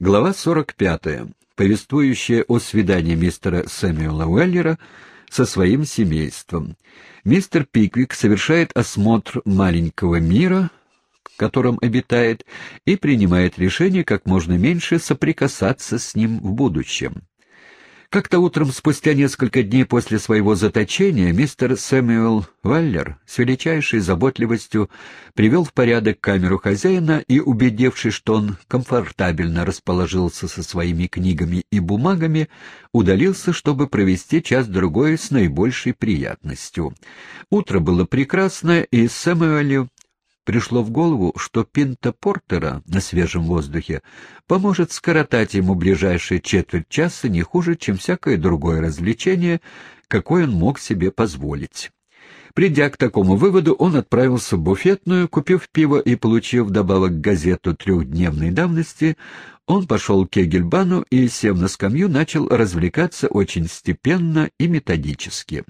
Глава 45, повествующая о свидании мистера Сэмюэла Уэллера со своим семейством. Мистер Пиквик совершает осмотр маленького мира, в котором обитает, и принимает решение как можно меньше соприкасаться с ним в будущем. Как-то утром, спустя несколько дней после своего заточения, мистер Сэмюэл Валлер с величайшей заботливостью привел в порядок камеру хозяина и, убедившись, что он комфортабельно расположился со своими книгами и бумагами, удалился, чтобы провести час-другой с наибольшей приятностью. Утро было прекрасное, и Сэмюэлю пришло в голову, что пинта портера на свежем воздухе поможет скоротать ему ближайшие четверть часа не хуже, чем всякое другое развлечение, какое он мог себе позволить. Придя к такому выводу, он отправился в буфетную, купив пиво и получив добавок газету трехдневной давности, он пошел к Кегельбану и, сев на скамью, начал развлекаться очень степенно и методически.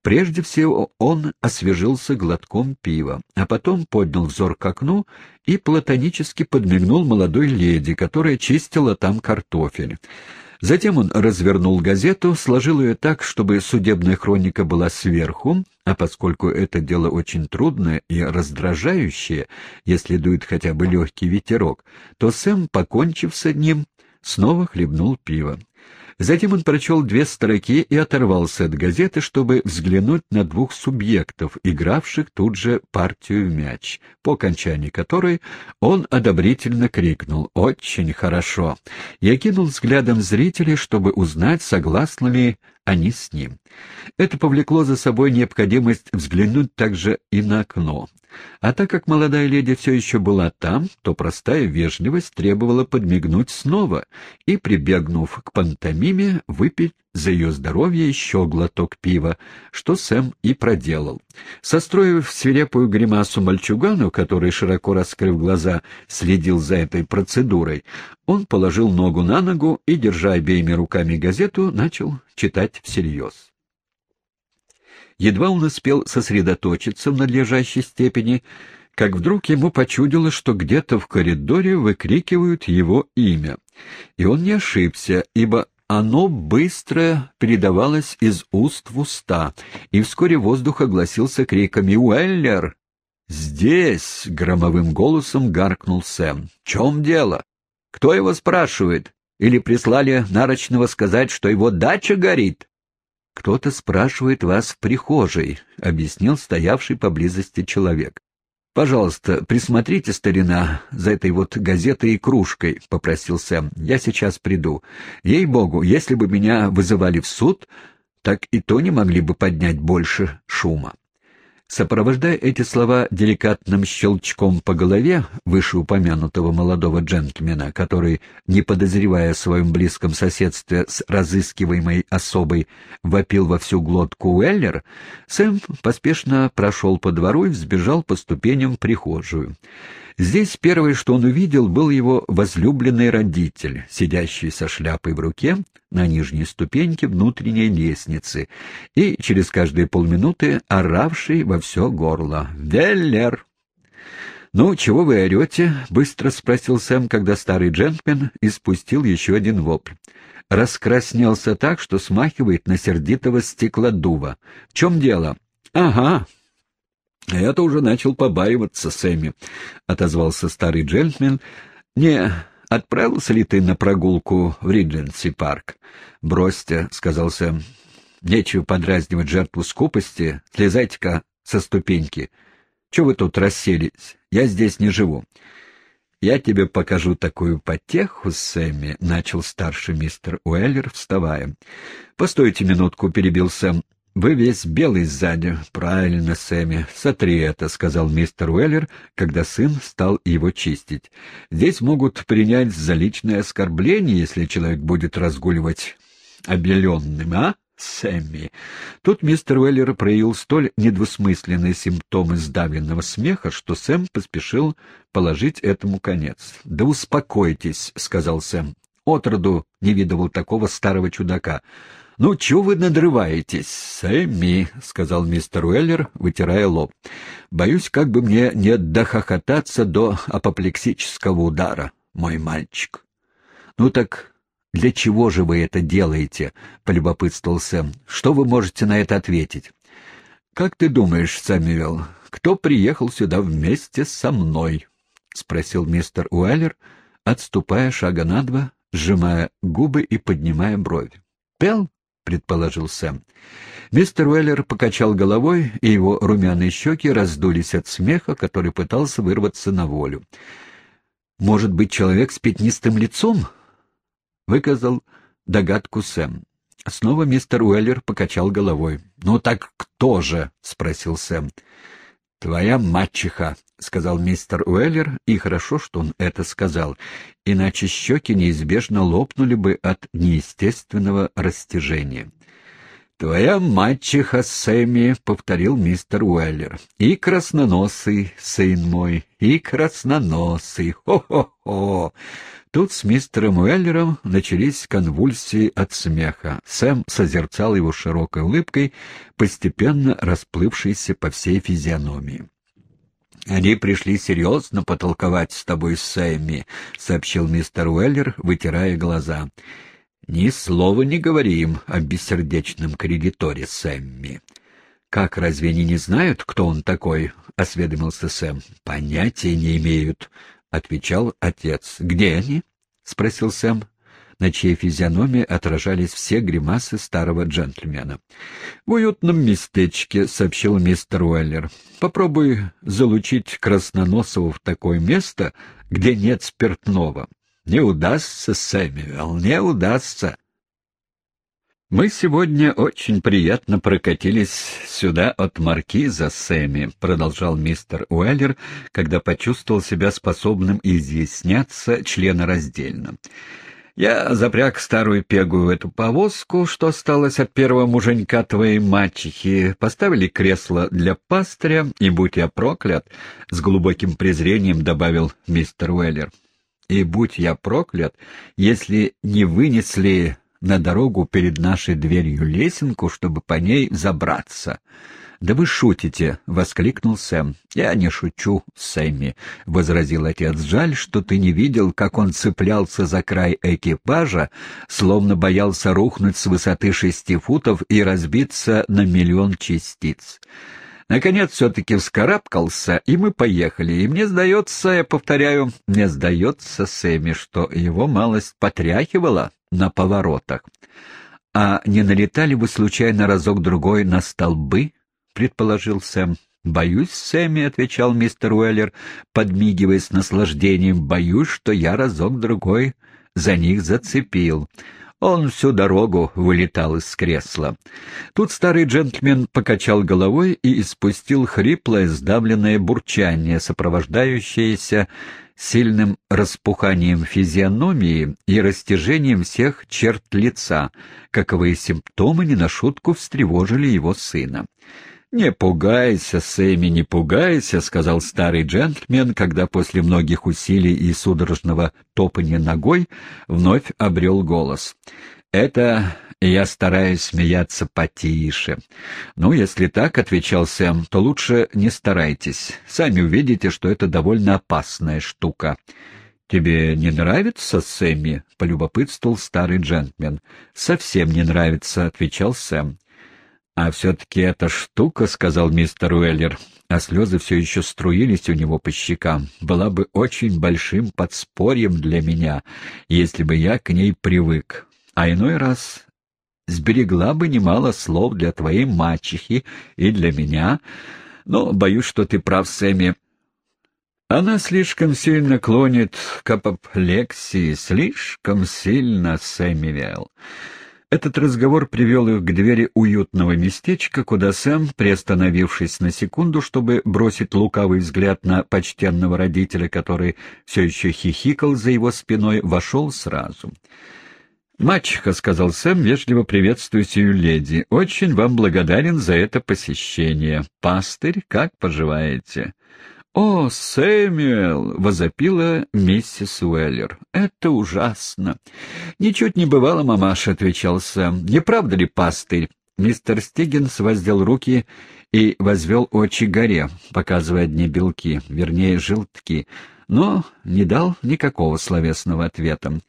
Прежде всего он освежился глотком пива, а потом поднял взор к окну и платонически подмигнул молодой леди, которая чистила там картофель. Затем он развернул газету, сложил ее так, чтобы судебная хроника была сверху, а поскольку это дело очень трудное и раздражающее, если дует хотя бы легкий ветерок, то Сэм, покончив с одним, снова хлебнул пиво. Затем он прочел две строки и оторвался от газеты, чтобы взглянуть на двух субъектов, игравших тут же партию в мяч, по окончании которой он одобрительно крикнул «Очень хорошо!» и окинул взглядом зрителей, чтобы узнать, согласны ли они с ним. Это повлекло за собой необходимость взглянуть также и на окно. А так как молодая леди все еще была там, то простая вежливость требовала подмигнуть снова и, прибегнув к пантомиме, выпить за ее здоровье еще глоток пива, что Сэм и проделал. Состроив свирепую гримасу мальчугану, который, широко раскрыв глаза, следил за этой процедурой, он положил ногу на ногу и, держа обеими руками газету, начал читать всерьез. Едва он успел сосредоточиться в надлежащей степени, как вдруг ему почудилось, что где-то в коридоре выкрикивают его имя. И он не ошибся, ибо оно быстро передавалось из уст в уста, и вскоре воздух огласился криками «Уэллер!» «Здесь!» — громовым голосом гаркнул Сэм. «В чем дело? Кто его спрашивает? Или прислали нарочного сказать, что его дача горит?» «Кто-то спрашивает вас в прихожей», — объяснил стоявший поблизости человек. «Пожалуйста, присмотрите, старина, за этой вот газетой и кружкой», — попросил Сэм. «Я сейчас приду. Ей-богу, если бы меня вызывали в суд, так и то не могли бы поднять больше шума». Сопровождая эти слова деликатным щелчком по голове вышеупомянутого молодого джентльмена, который, не подозревая о своем близком соседстве с разыскиваемой особой, вопил во всю глотку Уэллер, Сэм поспешно прошел по двору и взбежал по ступеням в прихожую. Здесь первое, что он увидел, был его возлюбленный родитель, сидящий со шляпой в руке на нижней ступеньке внутренней лестницы и через каждые полминуты оравший во все горло. «Веллер!» «Ну, чего вы орете?» — быстро спросил Сэм, когда старый джентльмен испустил еще один вопль. Раскраснелся так, что смахивает на сердитого стеклодува. «В чем дело?» «Ага, а «Я-то уже начал побаиваться, Сэмми», — отозвался старый джентльмен. «Не отправился ли ты на прогулку в Ридженси парк?» «Бросьте», — сказал Сэм. «Нечего подразнивать жертву скупости. Слезайте-ка со ступеньки. Чего вы тут расселись? Я здесь не живу». «Я тебе покажу такую потеху, Сэмми», — начал старший мистер Уэллер, вставая. «Постойте минутку», — перебил Сэм. «Вы весь белый сзади». «Правильно, Сэмми. Сотри это», — сказал мистер Уэллер, когда сын стал его чистить. «Здесь могут принять за личное оскорбление, если человек будет разгуливать обеленным, а?» Сэмми. Тут мистер Уэллер проявил столь недвусмысленные симптомы сдавленного смеха, что Сэм поспешил положить этому конец. — Да успокойтесь, — сказал Сэм. — Отроду не видывал такого старого чудака. — Ну, чего вы надрываетесь? — Сэмми, — сказал мистер Уэллер, вытирая лоб. — Боюсь, как бы мне не дохохотаться до апоплексического удара, мой мальчик. «Ну так для чего же вы это делаете?» — полюбопытствовал Сэм. «Что вы можете на это ответить?» «Как ты думаешь, Сэмюэл, кто приехал сюда вместе со мной?» — спросил мистер Уэллер, отступая шага на два, сжимая губы и поднимая бровь. «Пел?» — предположил Сэм. Мистер Уэллер покачал головой, и его румяные щеки раздулись от смеха, который пытался вырваться на волю. «Может быть, человек с пятнистым лицом?» — выказал догадку Сэм. Снова мистер Уэллер покачал головой. «Ну так кто же?» — спросил Сэм. «Твоя мачеха», — сказал мистер Уэллер, и хорошо, что он это сказал, иначе щеки неизбежно лопнули бы от неестественного растяжения. «Твоя мачеха Сэмми», — повторил мистер Уэллер. «И красноносый, сын мой, и красноносый, хо-хо-хо!» Тут с мистером Уэллером начались конвульсии от смеха. Сэм созерцал его широкой улыбкой, постепенно расплывшейся по всей физиономии. «Они пришли серьезно потолковать с тобой, Сэмми», — сообщил мистер Уэллер, вытирая глаза. «Ни слова не говорим о бессердечном кредиторе Сэмми». «Как, разве они не знают, кто он такой?» — осведомился Сэм. «Понятия не имеют», — отвечал отец. «Где они?» — спросил Сэм, на чьей физиономии отражались все гримасы старого джентльмена. — В уютном местечке, — сообщил мистер Уэллер. — Попробуй залучить Красноносова в такое место, где нет спиртного. Не удастся, Сэмюэл, не удастся. «Мы сегодня очень приятно прокатились сюда от маркиза Сэмми», — продолжал мистер Уэллер, когда почувствовал себя способным изъясняться членораздельно. «Я запряг старую пегу в эту повозку, что осталось от первого муженька твоей мачехи, поставили кресло для пастыря, и, будь я проклят, — с глубоким презрением добавил мистер Уэллер. И будь я проклят, если не вынесли на дорогу перед нашей дверью лесенку, чтобы по ней забраться. — Да вы шутите! — воскликнул Сэм. — Я не шучу, Сэмми, — возразил отец. — Жаль, что ты не видел, как он цеплялся за край экипажа, словно боялся рухнуть с высоты шести футов и разбиться на миллион частиц. Наконец все-таки вскарабкался, и мы поехали. И мне сдается, я повторяю, мне сдается, Сэмми, что его малость потряхивала на поворотах. А не налетали вы случайно разок-другой на столбы? — предположил Сэм. — Боюсь, Сэмми, — отвечал мистер Уэллер, подмигивая с наслаждением, — боюсь, что я разок-другой за них зацепил. Он всю дорогу вылетал из кресла. Тут старый джентльмен покачал головой и испустил хриплое, сдавленное бурчание, сопровождающееся сильным распуханием физиономии и растяжением всех черт лица, каковые симптомы не на шутку встревожили его сына. «Не пугайся, Сэмми, не пугайся», — сказал старый джентльмен, когда после многих усилий и судорожного топания ногой вновь обрел голос. «Это я стараюсь смеяться потише. «Ну, если так, — отвечал Сэм, — то лучше не старайтесь. Сами увидите, что это довольно опасная штука». «Тебе не нравится, Сэмми?» — полюбопытствовал старый джентльмен. «Совсем не нравится», — отвечал Сэм. «А все-таки эта штука, — сказал мистер Уэллер, а слезы все еще струились у него по щекам, — была бы очень большим подспорьем для меня, если бы я к ней привык. А иной раз сберегла бы немало слов для твоей мачехи и для меня, но боюсь, что ты прав, Сэмми. Она слишком сильно клонит к апоплексии, слишком сильно, Сэмми Этот разговор привел их к двери уютного местечка, куда Сэм, приостановившись на секунду, чтобы бросить лукавый взгляд на почтенного родителя, который все еще хихикал за его спиной, вошел сразу. «Мачеха», — сказал Сэм, вежливо приветствуя сию леди, — «очень вам благодарен за это посещение. Пастырь, как поживаете?» «О, Сэмюэл!» — возопила миссис Уэллер. «Это ужасно!» «Ничуть не бывало, мамаша», — отвечал Сэм. «Не правда ли, пастырь?» Мистер Стиггинс воздел руки и возвел очи горе, показывая одни белки, вернее, желтки, но не дал никакого словесного ответа.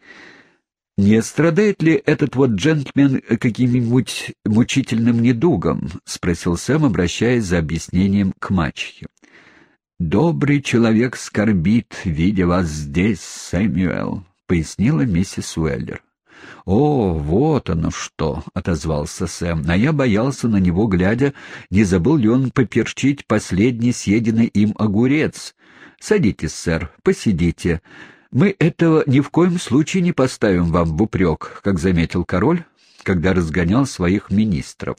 «Не страдает ли этот вот джентльмен каким-нибудь мучительным недугом?» — спросил Сэм, обращаясь за объяснением к мачехе. «Добрый человек скорбит, видя вас здесь, Сэмюэл», — пояснила миссис Уэллер. «О, вот оно что!» — отозвался Сэм. А я боялся на него, глядя, не забыл ли он поперчить последний съеденный им огурец. «Садитесь, сэр, посидите. Мы этого ни в коем случае не поставим вам в упрек, как заметил король, когда разгонял своих министров.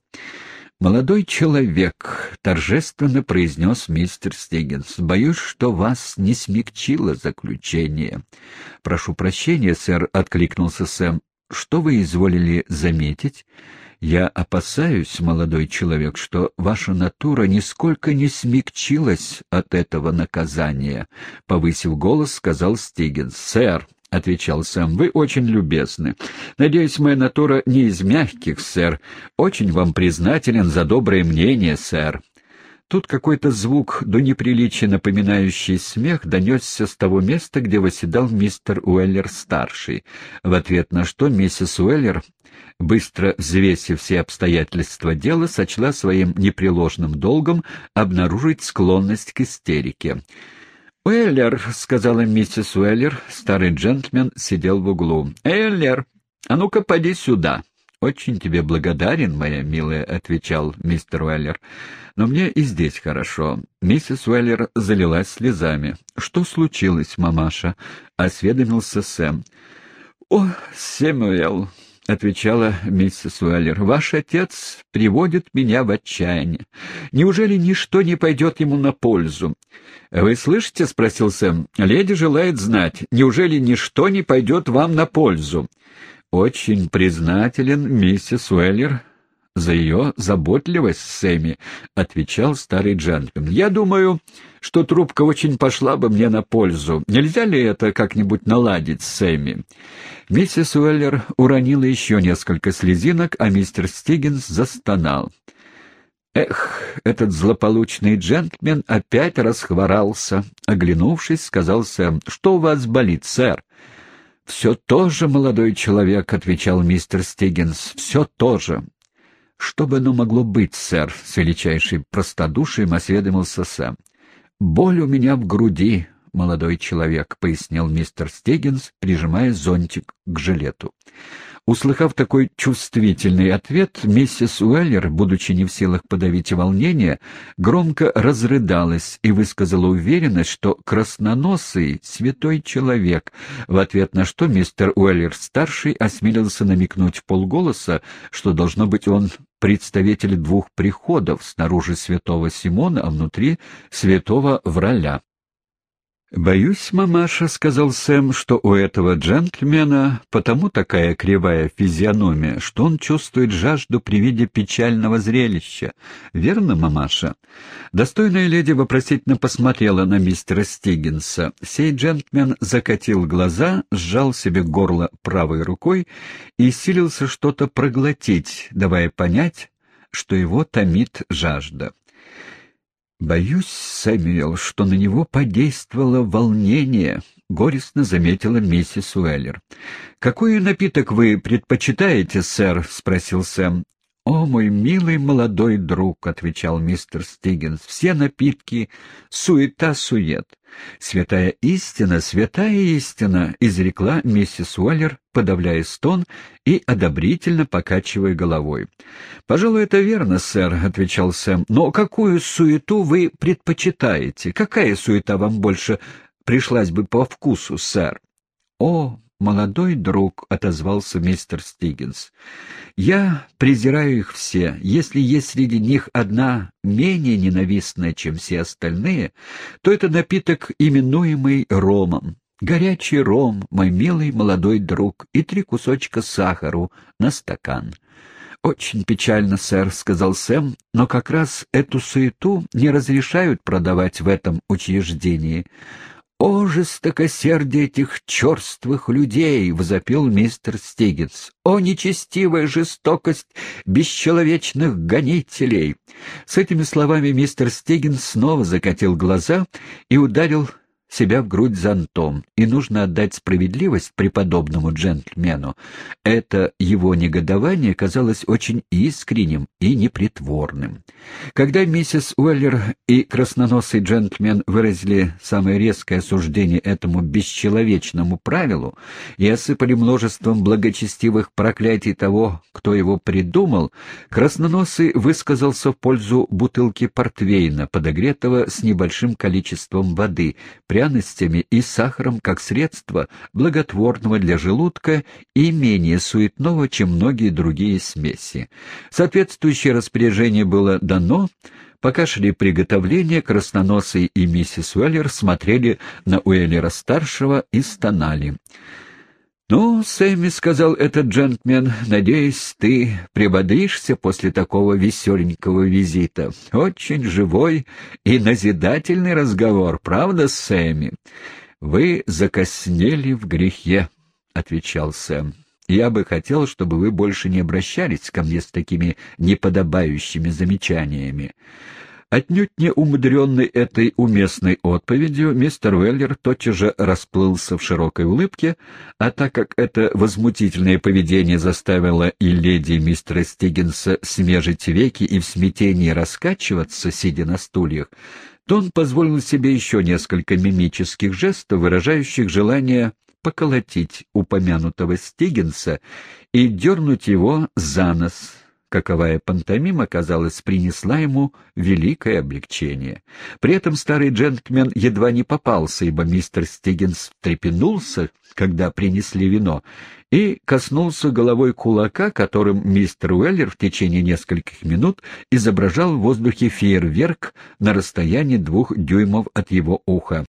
«Молодой человек», — торжественно произнес мистер Стиггинс, — «боюсь, что вас не смягчило заключение». «Прошу прощения, сэр», — откликнулся Сэм. «Что вы изволили заметить?» «Я опасаюсь, молодой человек, что ваша натура нисколько не смягчилась от этого наказания», — повысив голос, сказал Стигенс. «Сэр», — отвечал Сэм, — «вы очень любезны. Надеюсь, моя натура не из мягких, сэр. Очень вам признателен за доброе мнение, сэр». Тут какой-то звук, до неприличия напоминающий смех, донесся с того места, где восседал мистер Уэллер-старший, в ответ на что миссис Уэллер быстро взвесив все обстоятельства дела, сочла своим непреложным долгом обнаружить склонность к истерике. «Уэллер», — сказала миссис Уэллер, старый джентльмен сидел в углу. «Уэллер, а ну-ка поди сюда». «Очень тебе благодарен, моя милая», — отвечал мистер Уэллер. «Но мне и здесь хорошо». Миссис Уэллер залилась слезами. «Что случилось, мамаша?» — осведомился Сэм. «О, Сэмюэл, — отвечала миссис Уэллер, — ваш отец приводит меня в отчаяние. Неужели ничто не пойдет ему на пользу? — Вы слышите? — спросил Сэм. — Леди желает знать, неужели ничто не пойдет вам на пользу? — Очень признателен миссис Уэллер за ее заботливость, Сэмми, — отвечал старый джентльмен. — Я думаю, что трубка очень пошла бы мне на пользу. Нельзя ли это как-нибудь наладить, Сэмми? Миссис Уэллер уронила еще несколько слезинок, а мистер Стиггинс застонал. «Эх, этот злополучный джентльмен опять расхворался!» Оглянувшись, сказал Сэм. «Что у вас болит, сэр?» «Все то же, молодой человек», — отвечал мистер Стиггинс. «Все то же». «Что бы оно могло быть, сэр?» — с величайшей простодушием осведомился Сэм. «Боль у меня в груди, молодой человек», — пояснил мистер Стегинс, прижимая зонтик к жилету. Услыхав такой чувствительный ответ, миссис Уэллер, будучи не в силах подавить волнение, громко разрыдалась и высказала уверенность, что красноносый — святой человек, в ответ на что мистер Уэллер-старший осмелился намекнуть в полголоса, что, должно быть, он представитель двух приходов, снаружи святого Симона, а внутри святого Враля. «Боюсь, мамаша», — сказал Сэм, — «что у этого джентльмена потому такая кривая физиономия, что он чувствует жажду при виде печального зрелища. Верно, мамаша?» Достойная леди вопросительно посмотрела на мистера Стиггинса. Сей джентльмен закатил глаза, сжал себе горло правой рукой и силился что-то проглотить, давая понять, что его томит жажда. «Боюсь, Сэмюэл, что на него подействовало волнение», — горестно заметила миссис Уэллер. «Какой напиток вы предпочитаете, сэр?» — спросил Сэм. «О, мой милый молодой друг», — отвечал мистер Стиггинс, — «все напитки — суета-сует». «Святая истина, святая истина», — изрекла миссис Уоллер, подавляя стон и одобрительно покачивая головой. «Пожалуй, это верно, сэр», — отвечал Сэм. «Но какую суету вы предпочитаете? Какая суета вам больше пришлась бы по вкусу, сэр?» «О, молодой друг», — отозвался мистер Стиггинс, — «я презираю их все. Если есть среди них одна менее ненавистная, чем все остальные, то это напиток, именуемый ромом. Горячий ром, мой милый молодой друг, и три кусочка сахару на стакан». «Очень печально, сэр», — сказал Сэм, — «но как раз эту суету не разрешают продавать в этом учреждении». «О, жестокосердие этих черствых людей!» — возопил мистер Стигец. «О, нечестивая жестокость бесчеловечных гонителей!» С этими словами мистер Стигин снова закатил глаза и ударил себя в грудь зонтом, и нужно отдать справедливость преподобному джентльмену. Это его негодование казалось очень искренним и непритворным. Когда миссис Уэллер и красноносый джентльмен выразили самое резкое осуждение этому бесчеловечному правилу и осыпали множеством благочестивых проклятий того, кто его придумал, красноносый высказался в пользу бутылки портвейна, подогретого с небольшим количеством воды, пряностями и сахаром как средство, благотворного для желудка и менее суетного, чем многие другие смеси. Соответствующее распоряжение было дано, Пока шли приготовления, красноносый и миссис Уэллер смотрели на Уэллера-старшего и стонали. «Ну, Сэмми, — сказал этот джентльмен, — надеюсь, ты прибодришься после такого веселенького визита. Очень живой и назидательный разговор, правда, Сэмми?» «Вы закоснели в грехе», — отвечал Сэм. «Я бы хотел, чтобы вы больше не обращались ко мне с такими неподобающими замечаниями. Отнюдь не умудренный этой уместной отповедью, мистер Уэллер тотчас же расплылся в широкой улыбке, а так как это возмутительное поведение заставило и леди мистера Стиггинса смежить веки и в смятении раскачиваться, сидя на стульях, то он позволил себе еще несколько мимических жестов, выражающих желание поколотить упомянутого Стиггинса и дернуть его за нос, каковая пантомима, казалось, принесла ему великое облегчение. При этом старый джентльмен едва не попался, ибо мистер Стиггинс встрепенулся, когда принесли вино, и коснулся головой кулака, которым мистер Уэллер в течение нескольких минут изображал в воздухе фейерверк на расстоянии двух дюймов от его уха.